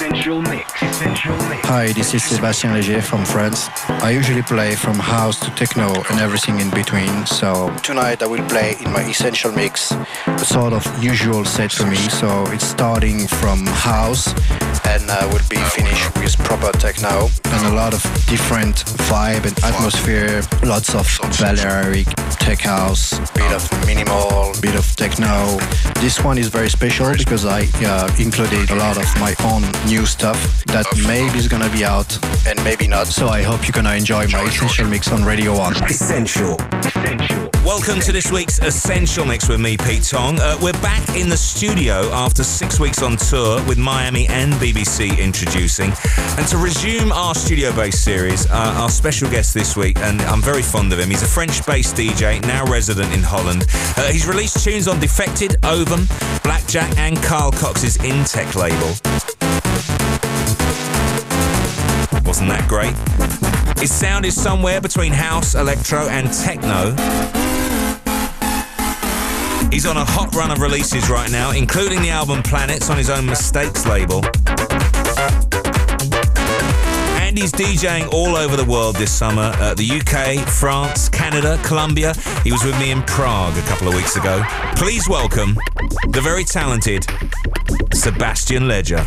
Hi, this is Sébastien Léger from France. I usually play from house to techno and everything in between. So tonight I will play in my Essential Mix a sort of usual set for me. So it's starting from house and uh, will be finished with proper techno and a lot of different vibe and atmosphere. Lots of Balearic, tech house, bit of minimal, bit of techno. This one is very special because I uh, included a lot of my own new stuff that maybe is gonna be out and maybe not. So I hope you're gonna enjoy my Essential Mix on Radio 1. Essential. Essential. Welcome to this week's Essential Mix with me, Pete Tong. Uh, we're back in the studio after six weeks on tour with Miami and BBC introducing. And to resume our studio based series, uh, our special guest this week, and I'm very fond of him, he's a French based DJ, now resident in Holland. Uh, he's released tunes on Defected, Ovum, Blackjack, and Carl Cox's Intec label. Wasn't that great? His sound is somewhere between house, electro, and techno. He's on a hot run of releases right now, including the album Planets on his own Mistakes label. And he's DJing all over the world this summer uh, the UK, France, Canada, Colombia. He was with me in Prague a couple of weeks ago. Please welcome the very talented Sebastian Leger.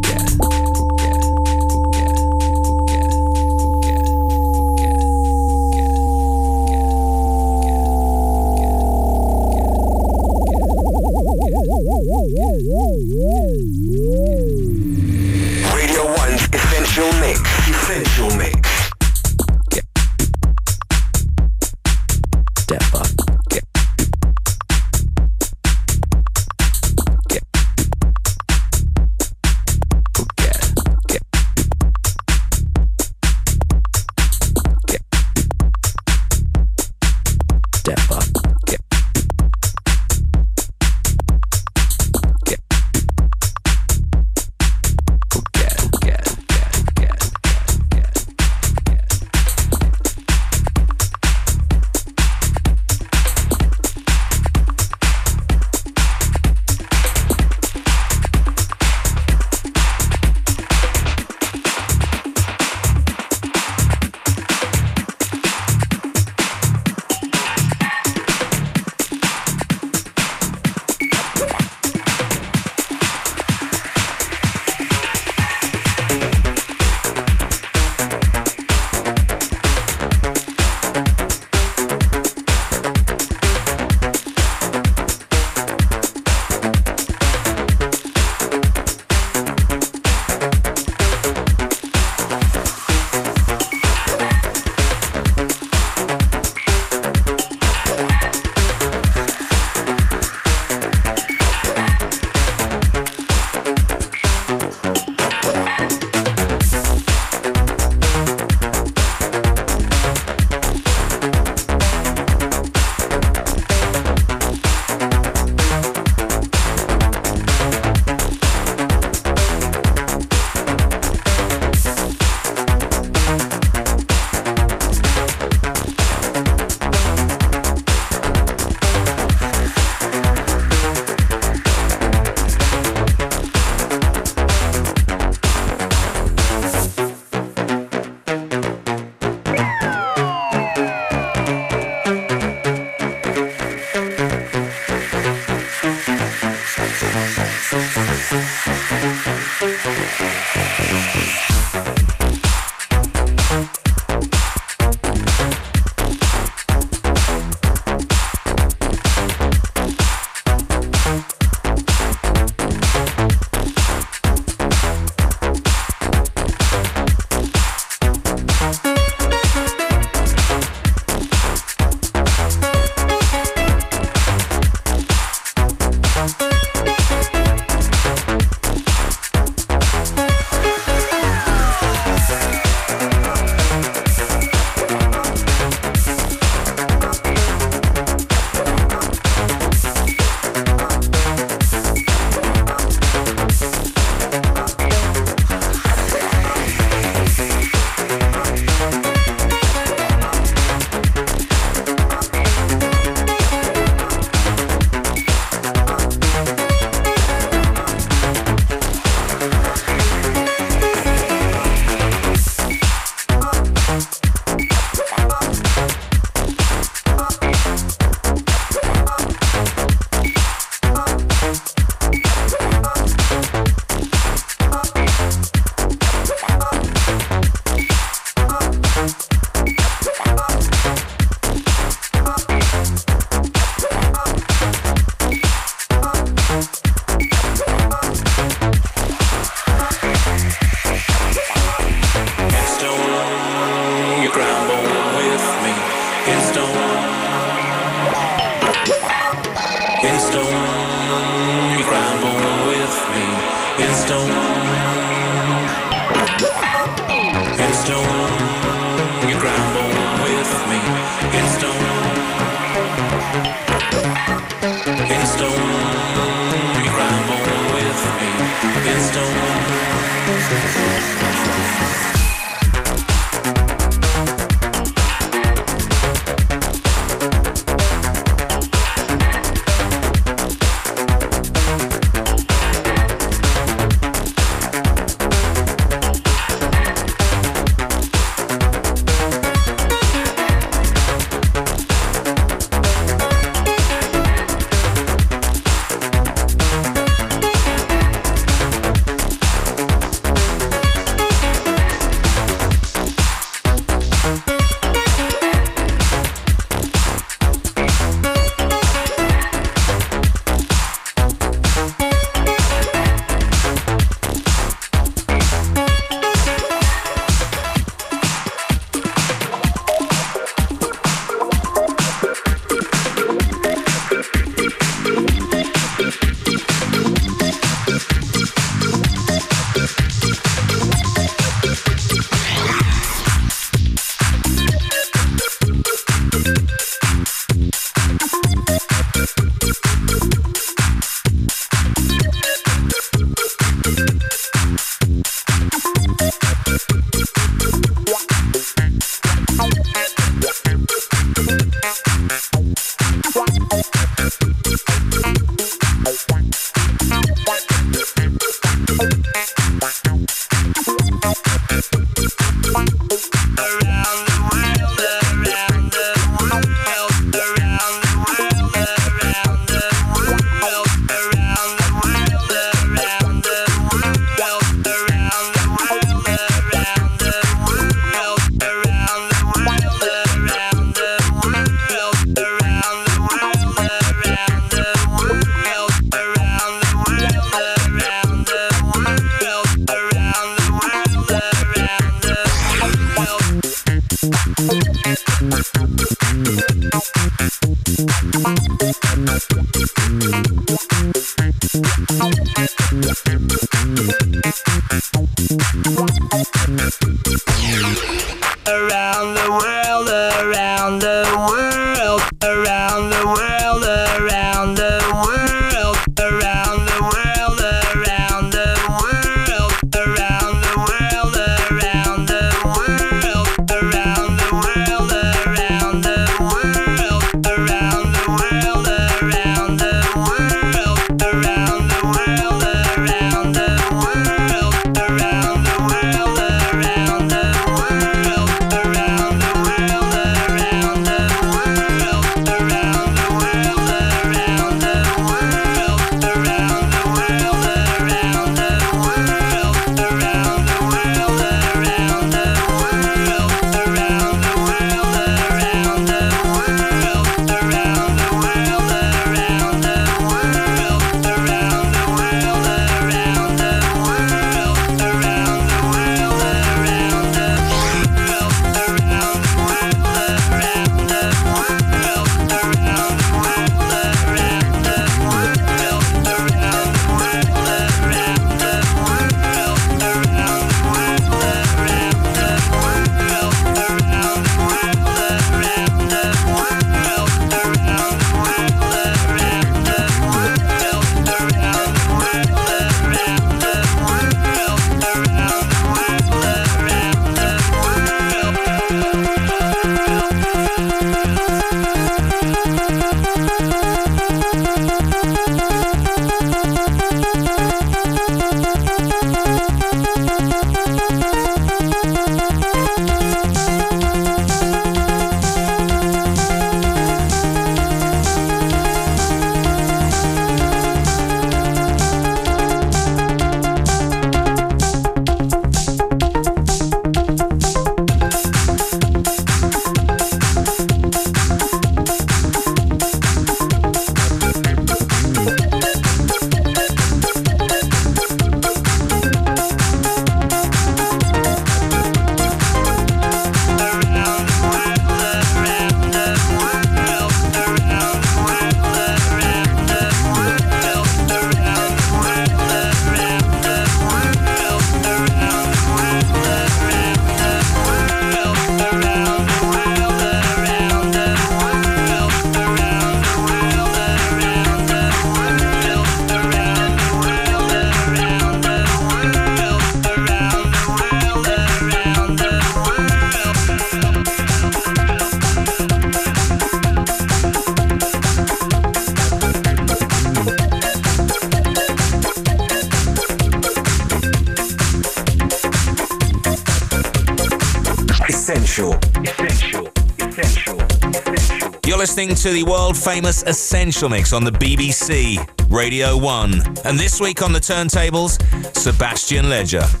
listening to the world famous Essential Mix on the BBC Radio 1. And this week on the turntables, Sebastian Léger.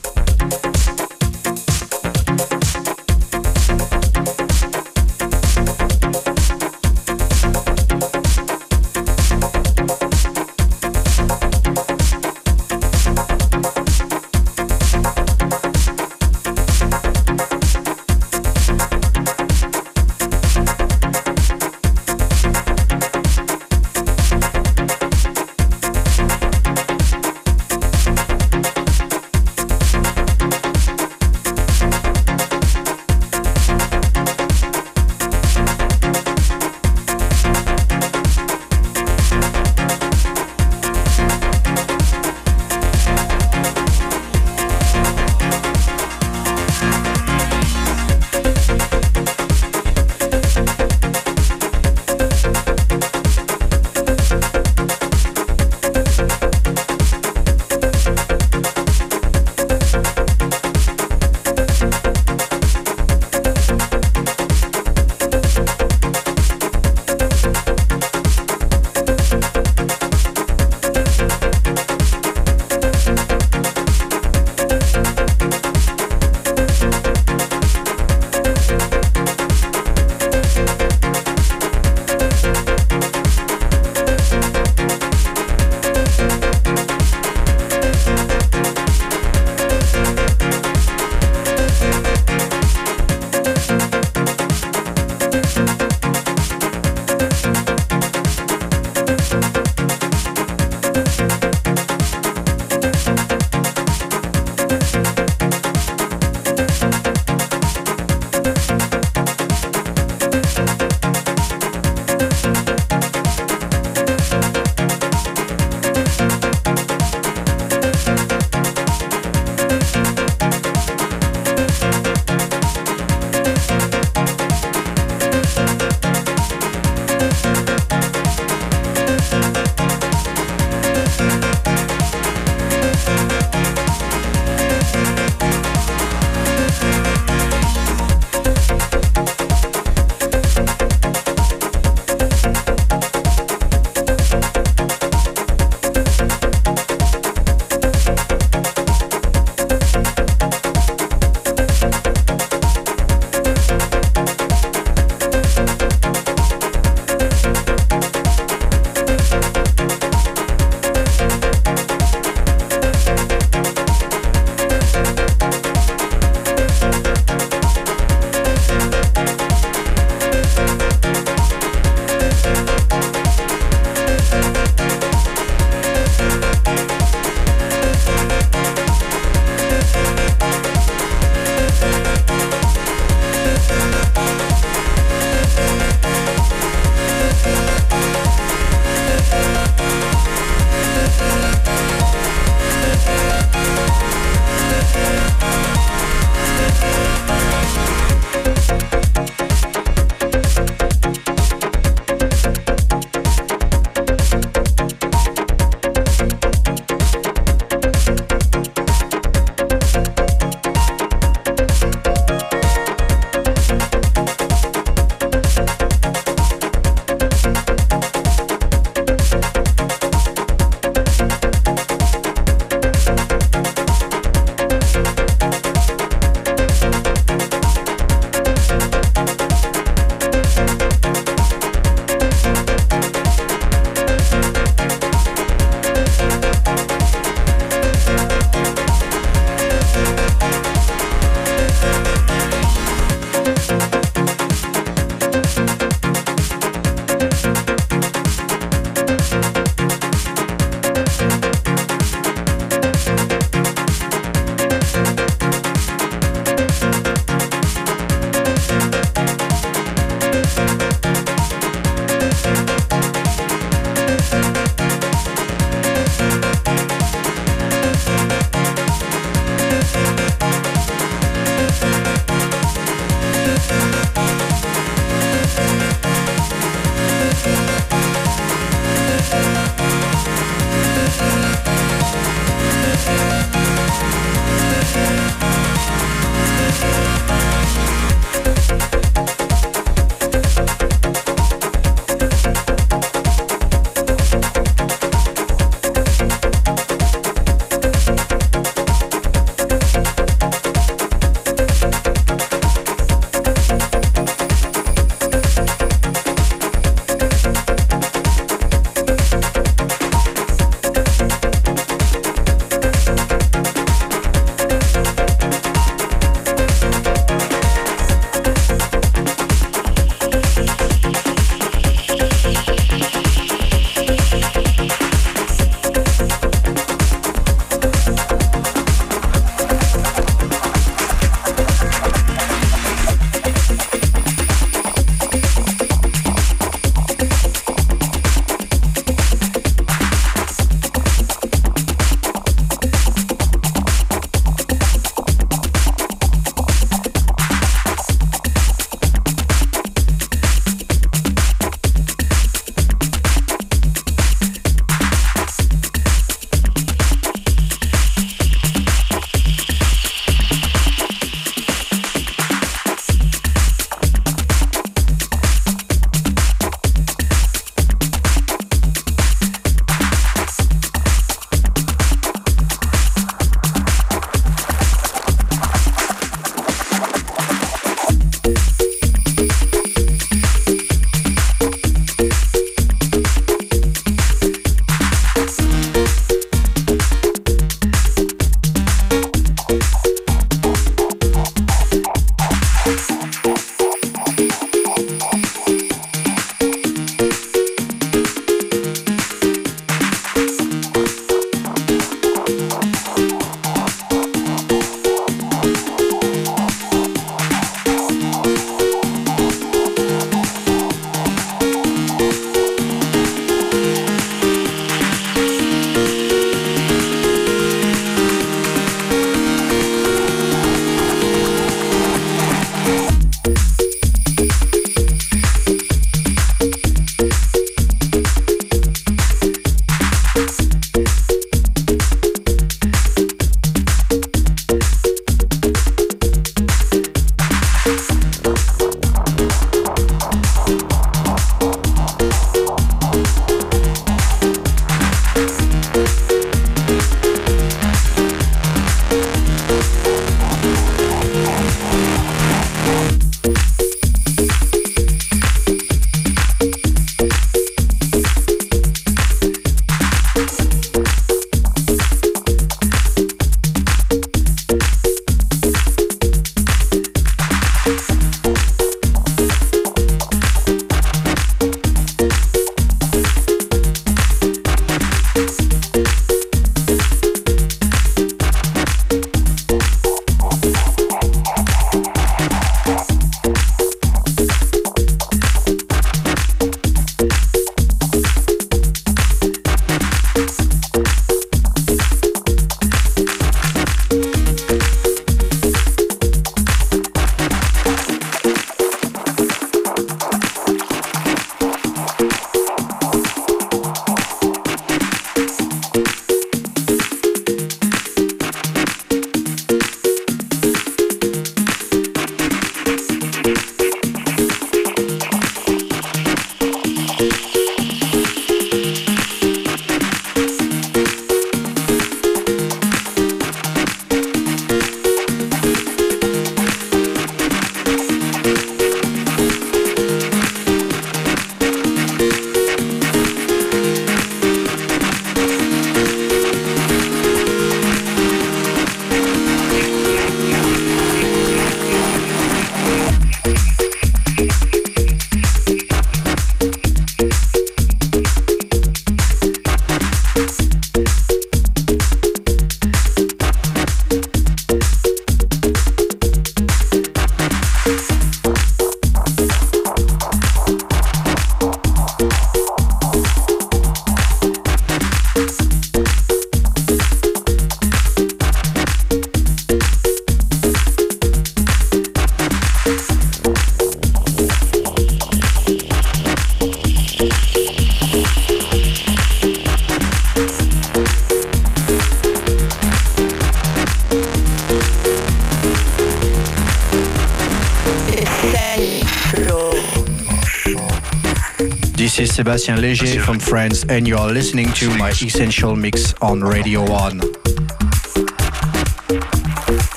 Sébastien Léger from France, and you are listening to my Essential Mix on Radio 1.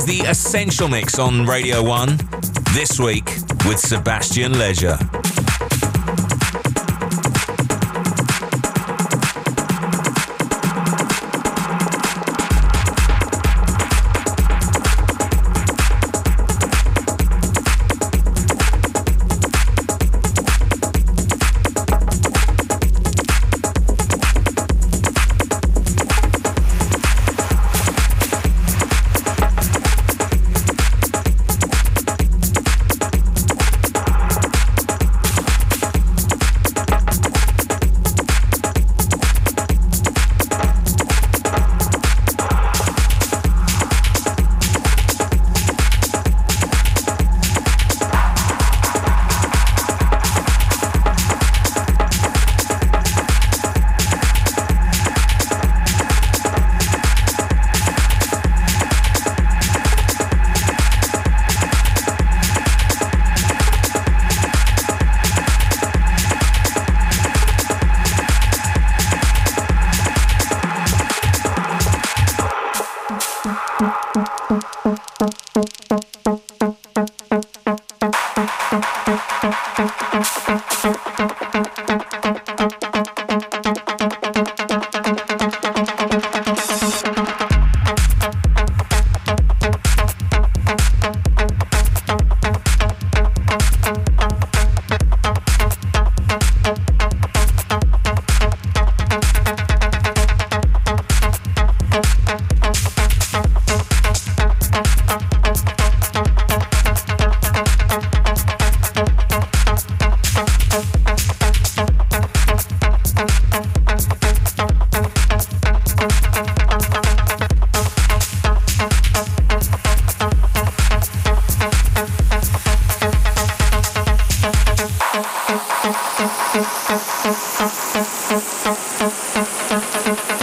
Is the Essential Mix on Radio 1 this week with Thank you.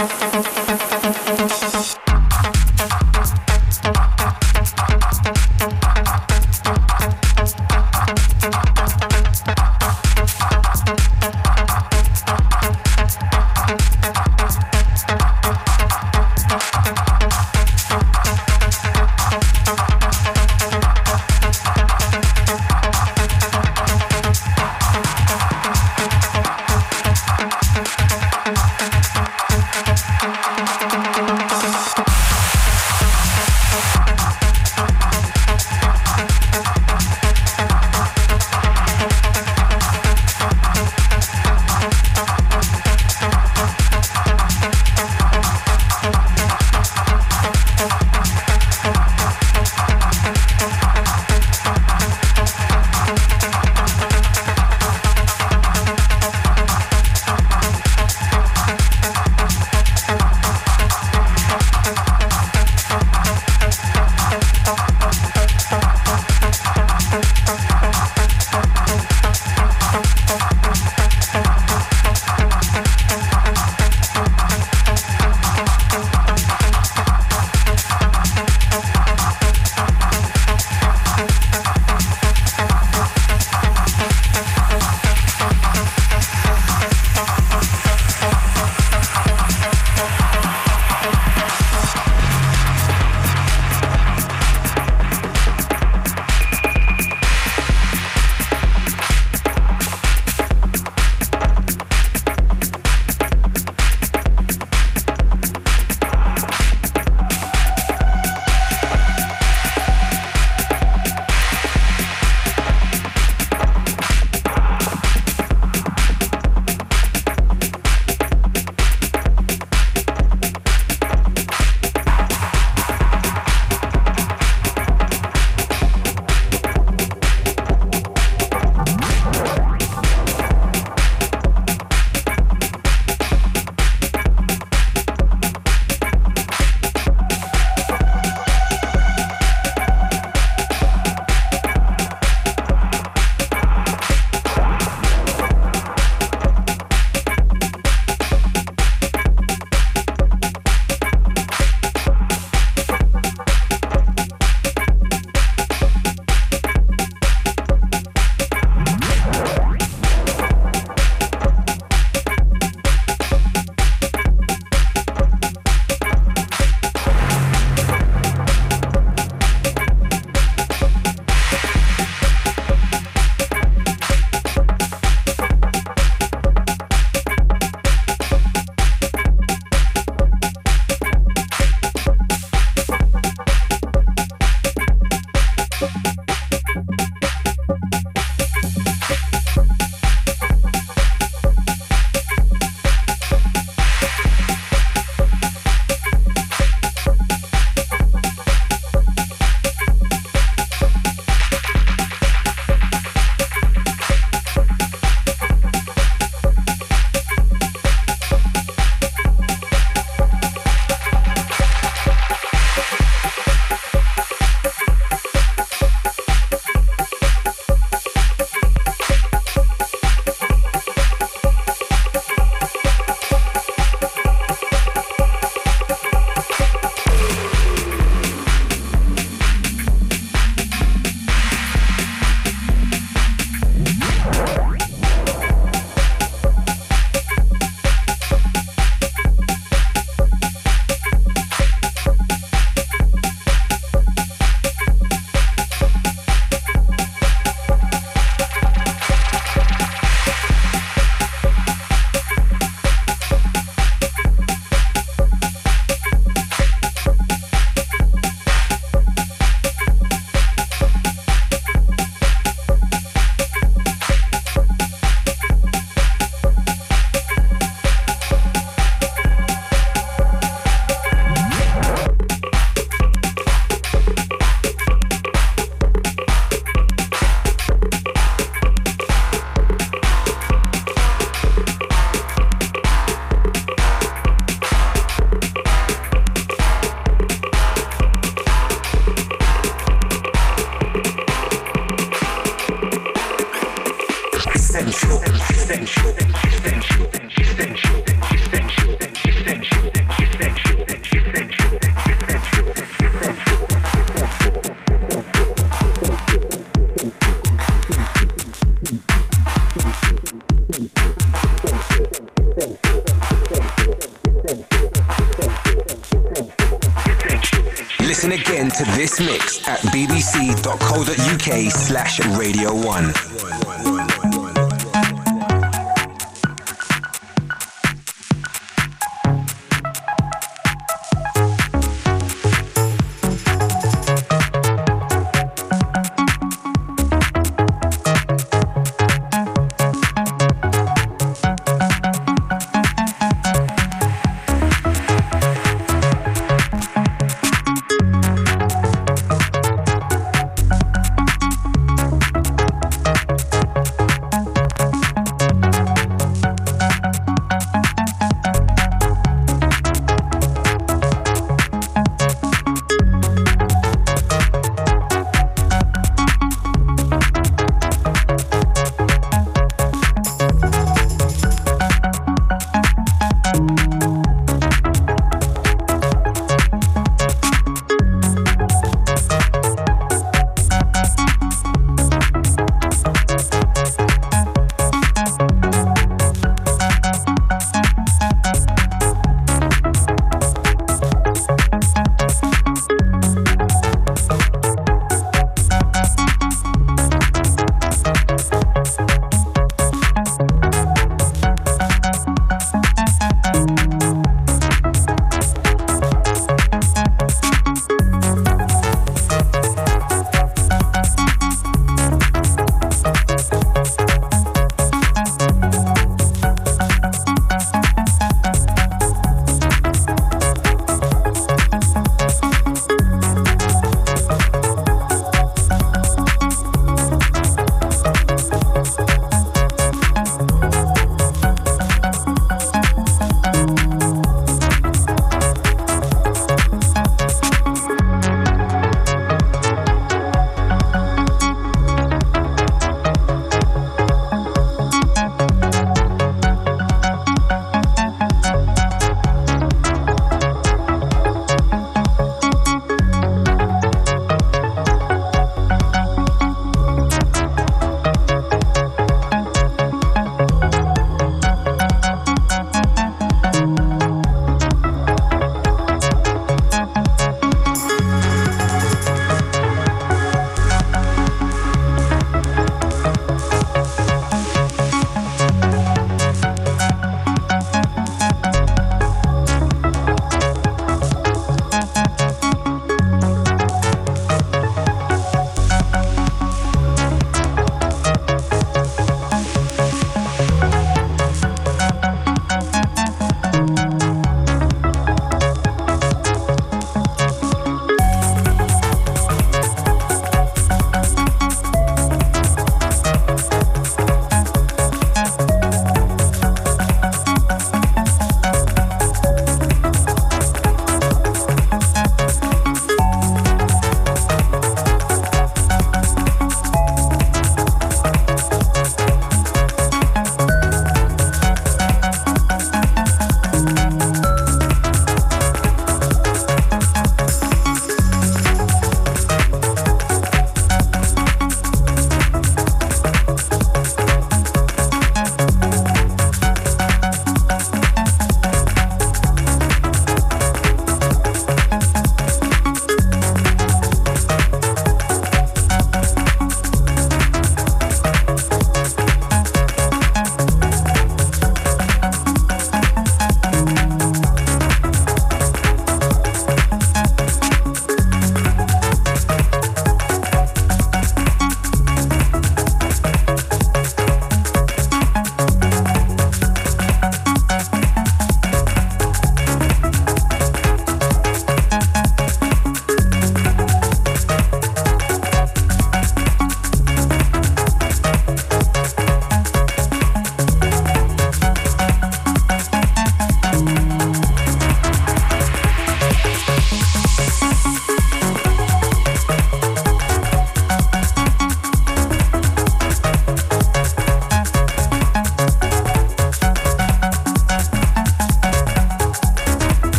Sébastien at bbc.co.uk slash radio 1.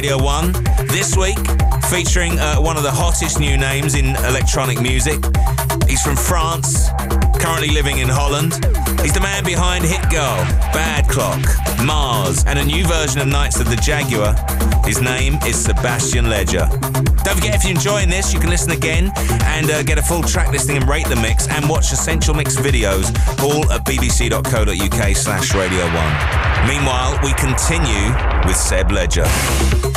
Radio 1. This week, featuring uh, one of the hottest new names in electronic music. He's from France, currently living in Holland. He's the man behind Hit Girl, Bad Clock, Mars, and a new version of Knights of the Jaguar. His name is Sébastien Léger. Don't forget, if you're enjoying this, you can listen again and uh, get a full track listing and rate the mix and watch Essential Mix videos, all at bbc.co.uk slash Radio 1. Meanwhile, we continue with Seb Léger.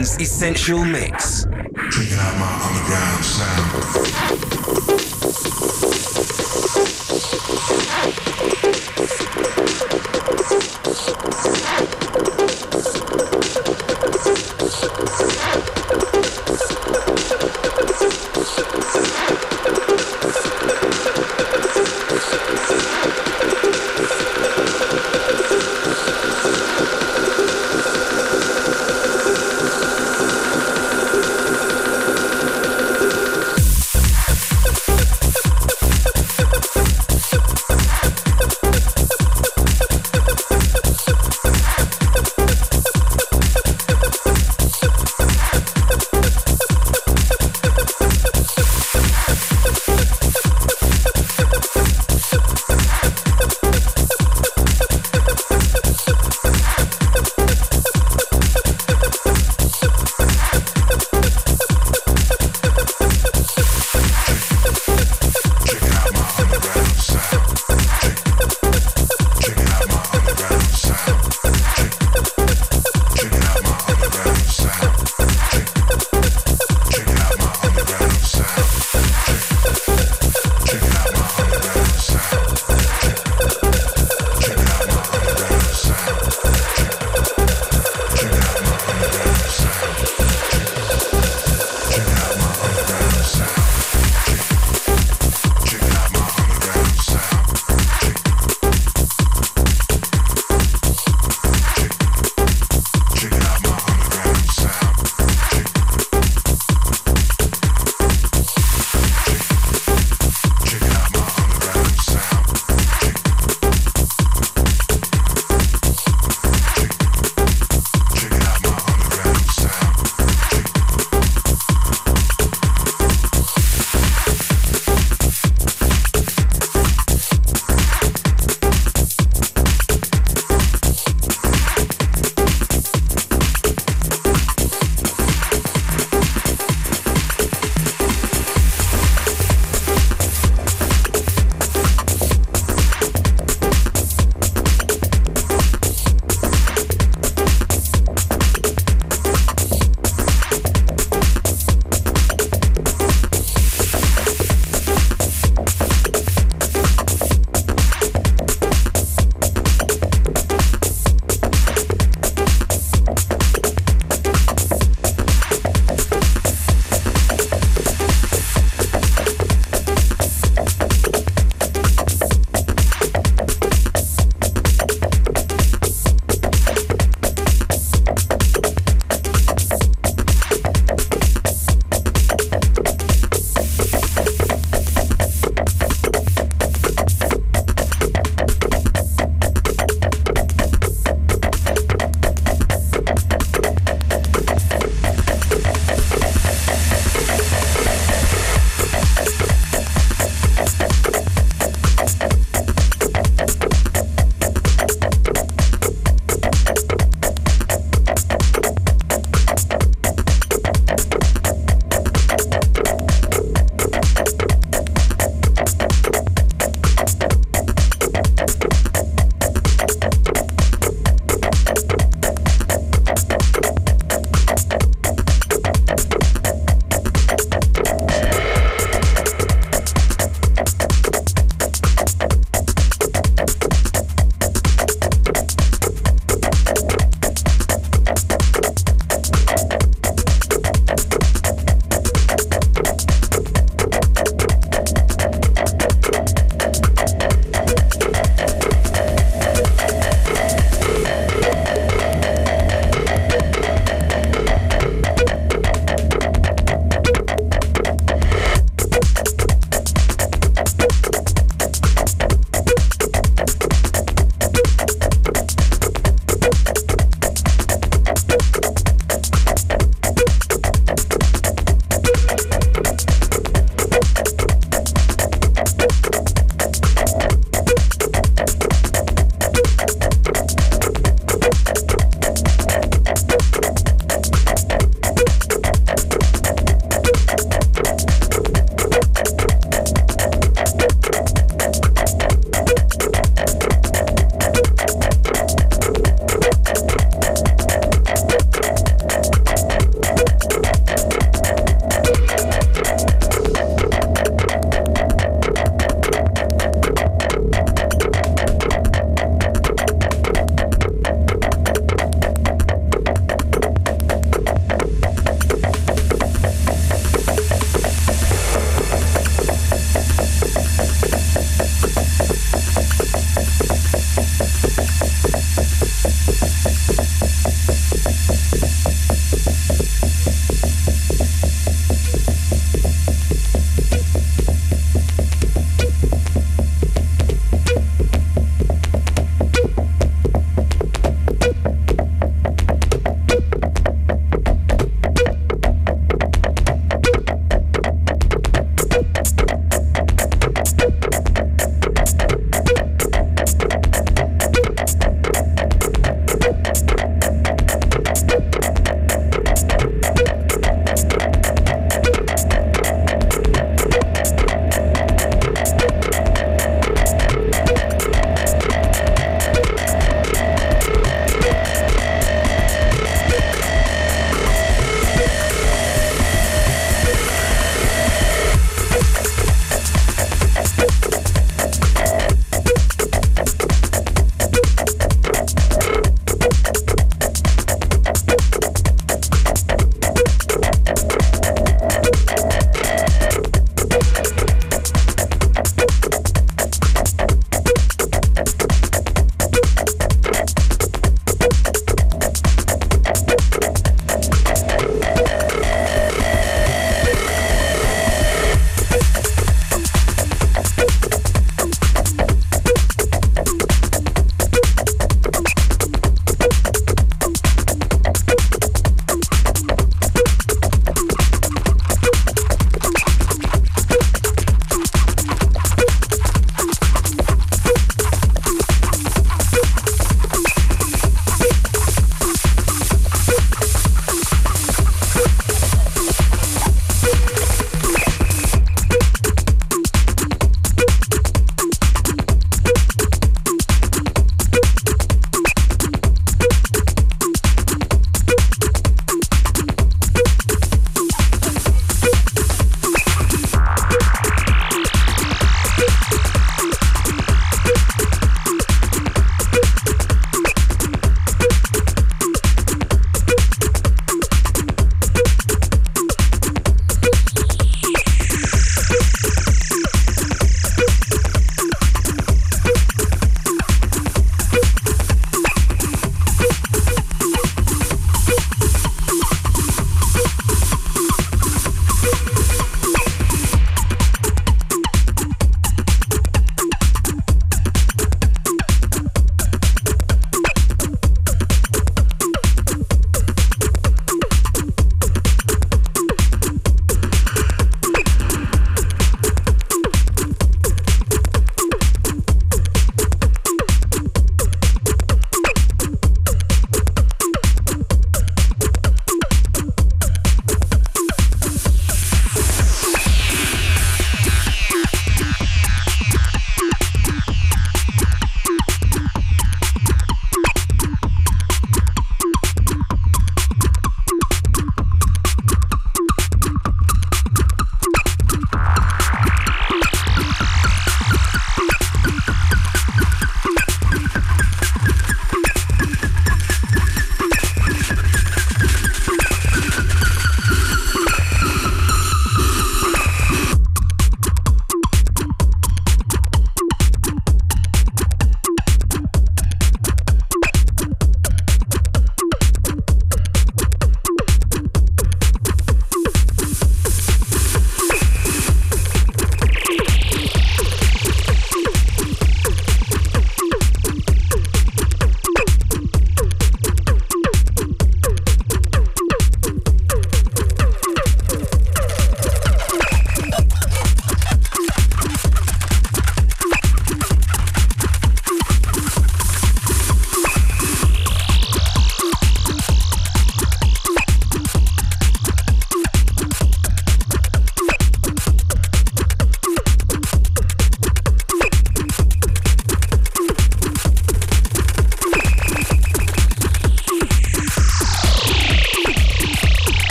Essential Mix.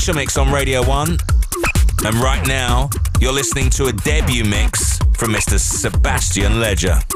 Essential Mix on Radio 1. And right now, you're listening to a debut mix from Mr. Sébastien Léger.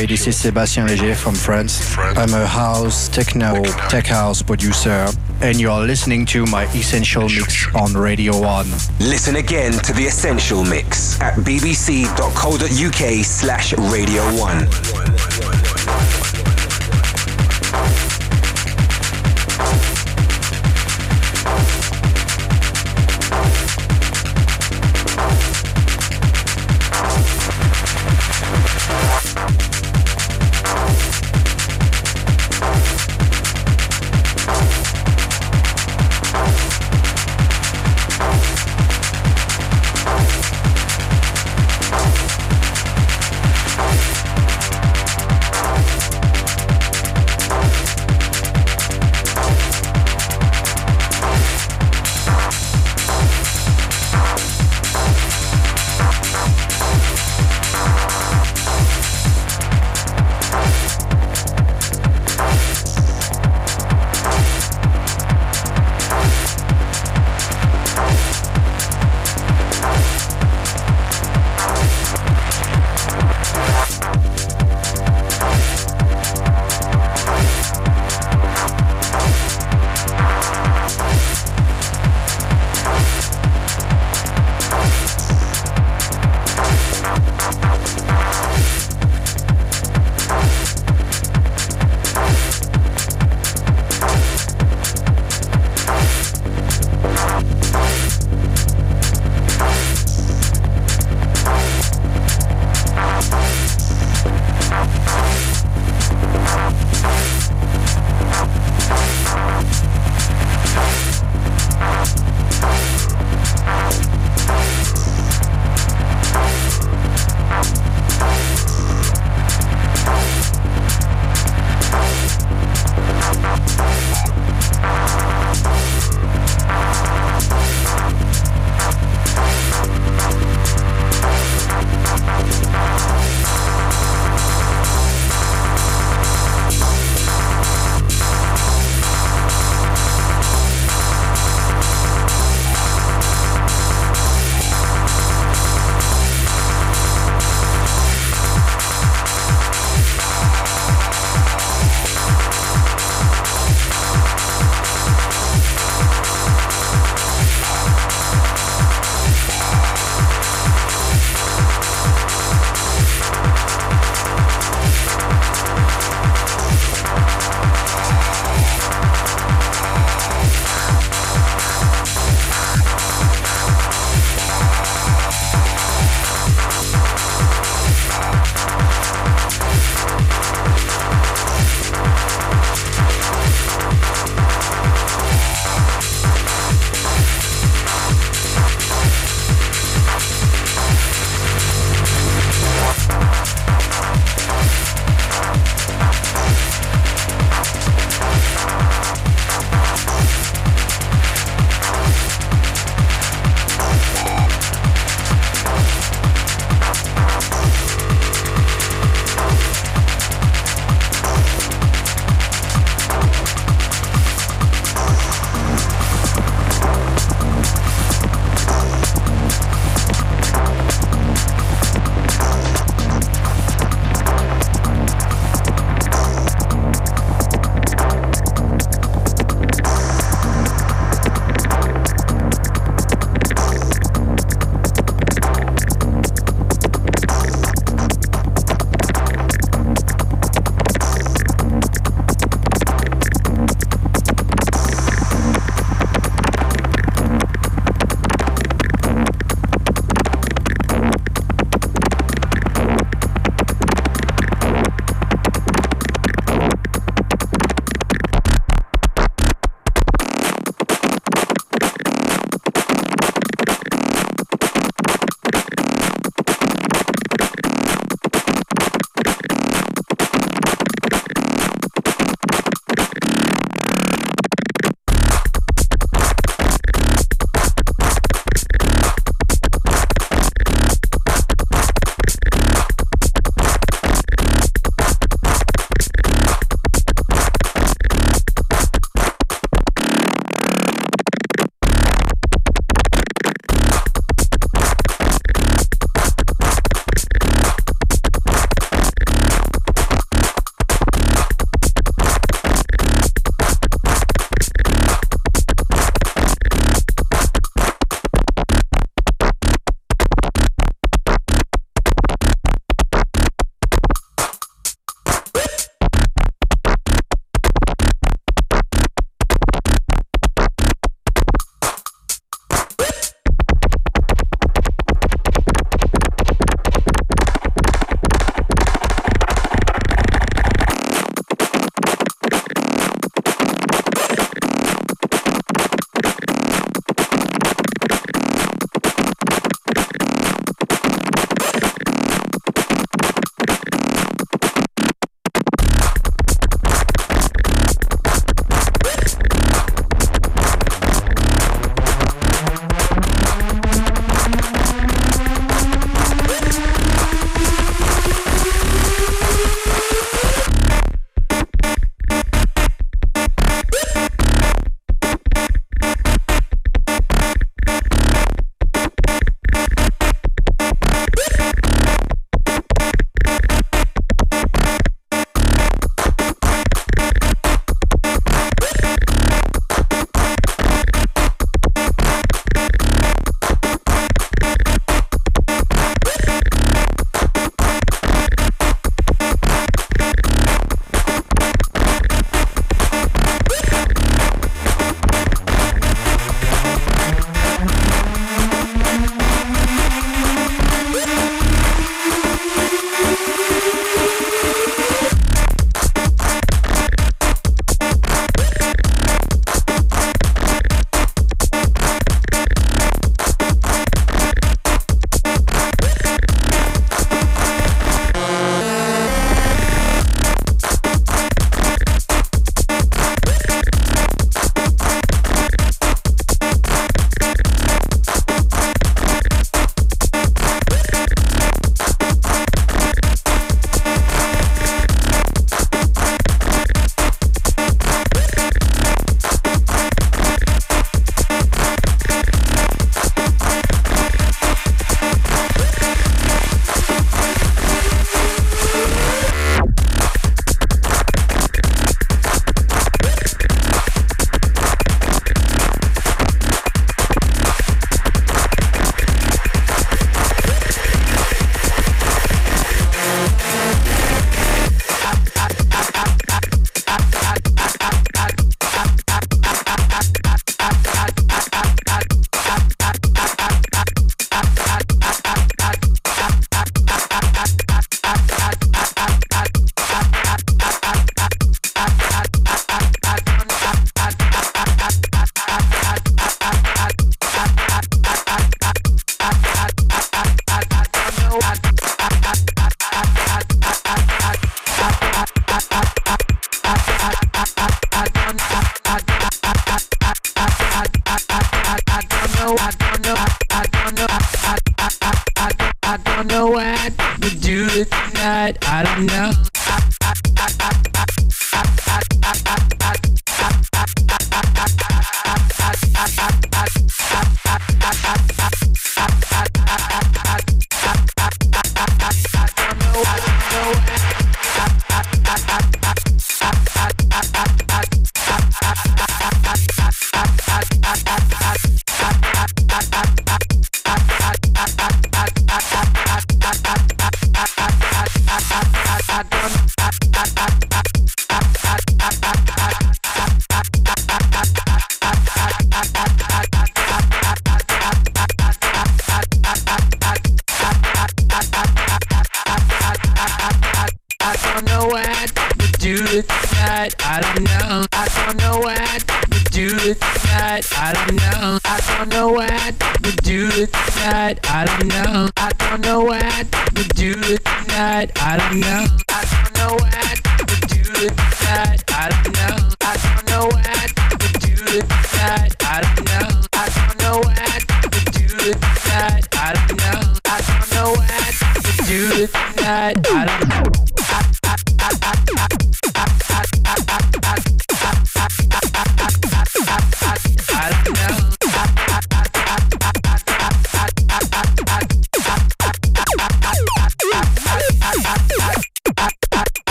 Hi, this is Sébastien Léger from France. I'm a house, techno, tech house producer, and you are listening to my Essential Mix on Radio 1. Listen again to the Essential Mix at bbc.co.uk slash Radio 1.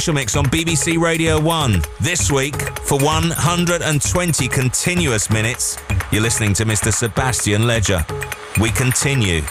Essential Mix on BBC Radio 1. This week, for 120 continuous minutes, you're listening to Mr. Sébastien Léger. We continue.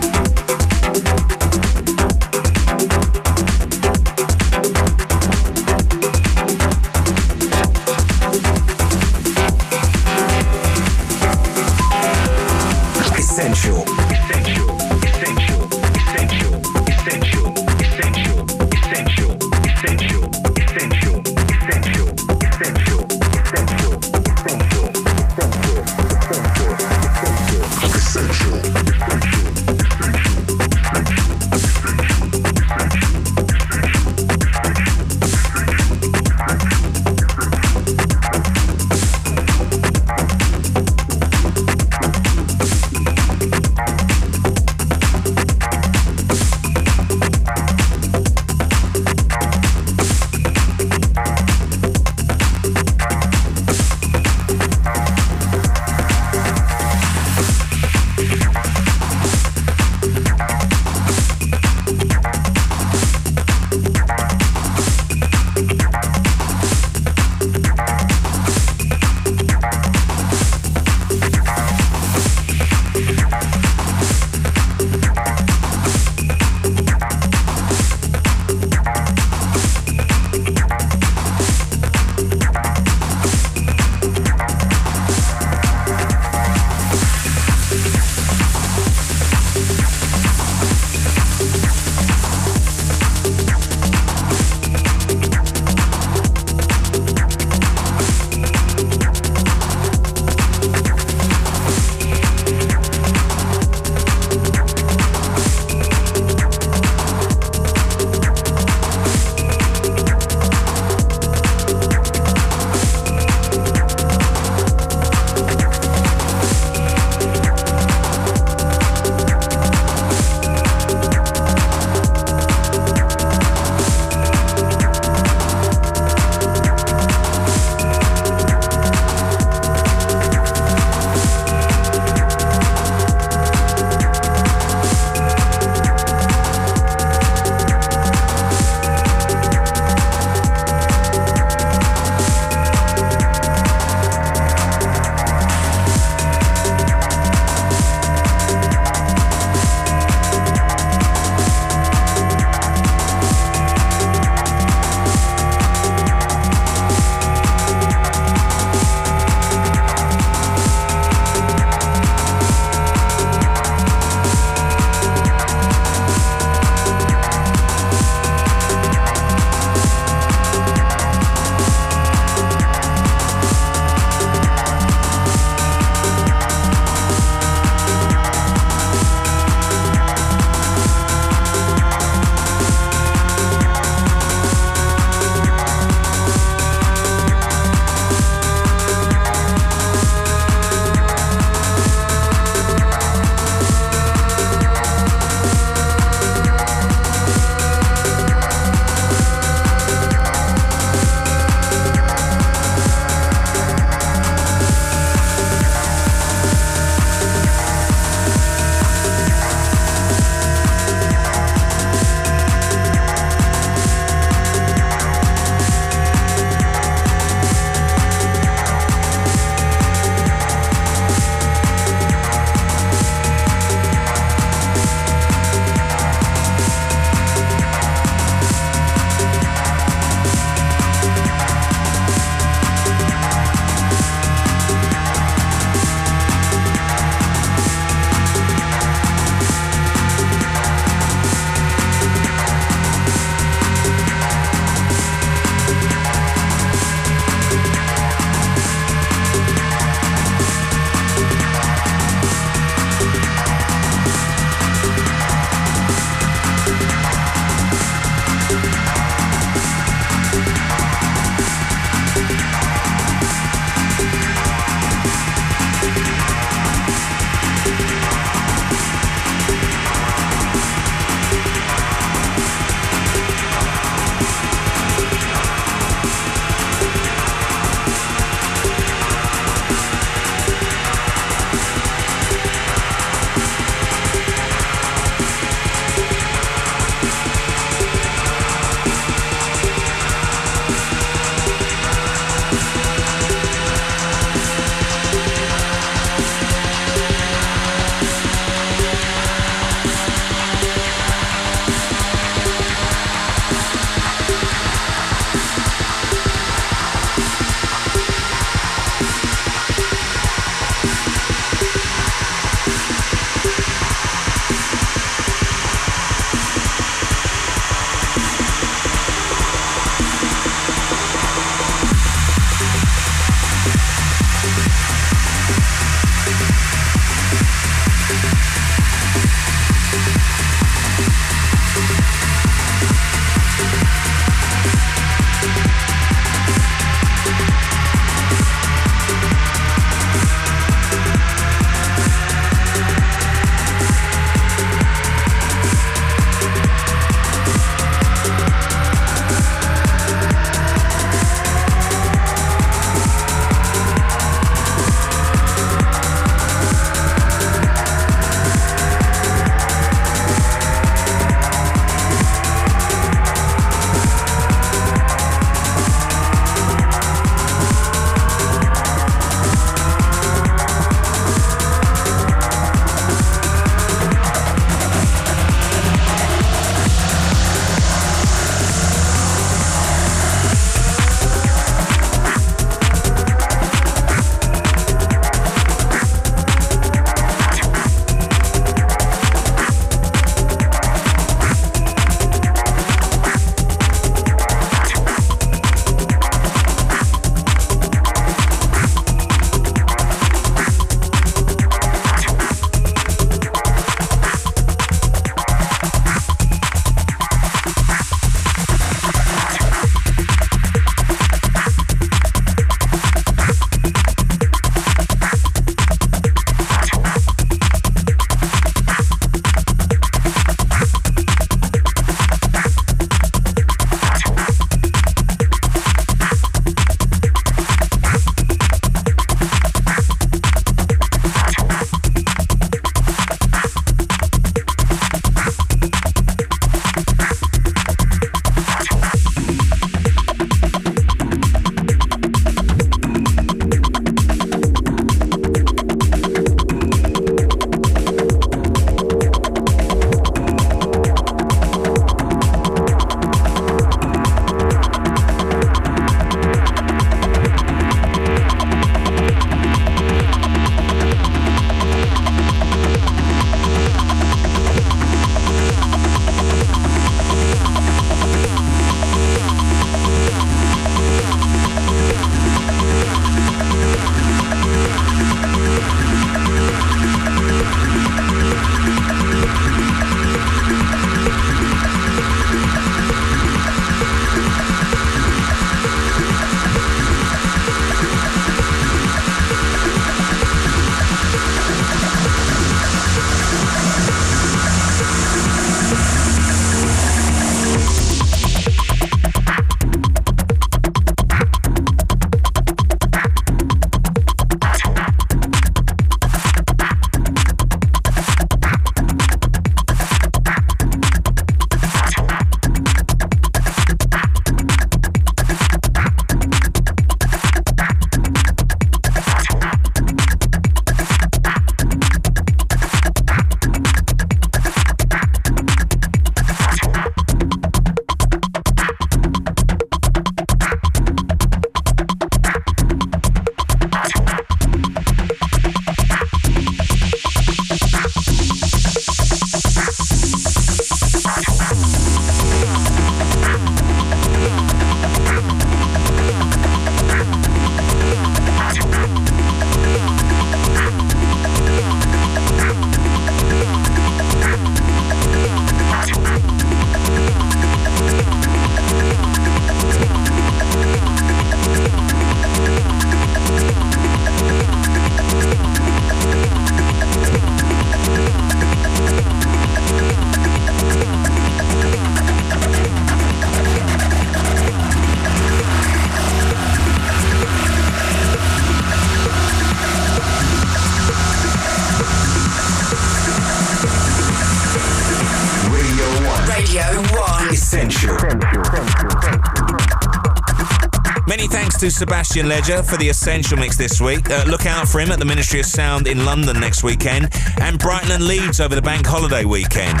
To Sébastien Léger for the Essential Mix this week. Uh, look out for him at the Ministry of Sound in London next weekend and Brighton and Leeds over the bank holiday weekend.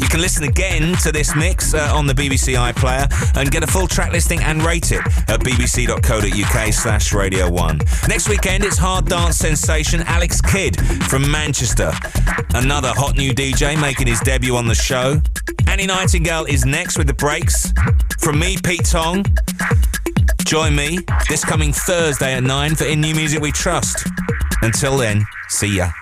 You can listen again to this mix uh, on the BBC iPlayer and get a full track listing and rate it at bbc.co.uk slash Radio 1. Next weekend, it's hard dance sensation Alex Kidd from Manchester. Another hot new DJ making his debut on the show. Annie Nightingale is next with the breaks. From me, Pete Tong. Join me this coming Thursday at 9 for In New Music We Trust. Until then, see ya.